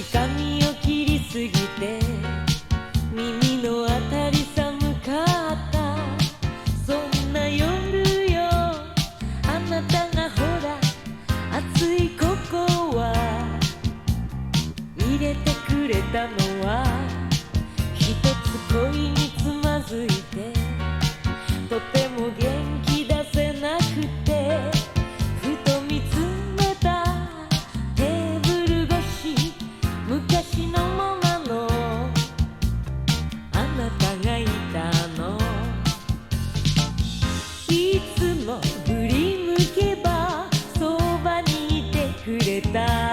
髪を切りすぎて耳のあたり寒かった。そんな夜よあなたがほら熱いココア。入れてくれたのは一つ恋につまずいてとてもくれた」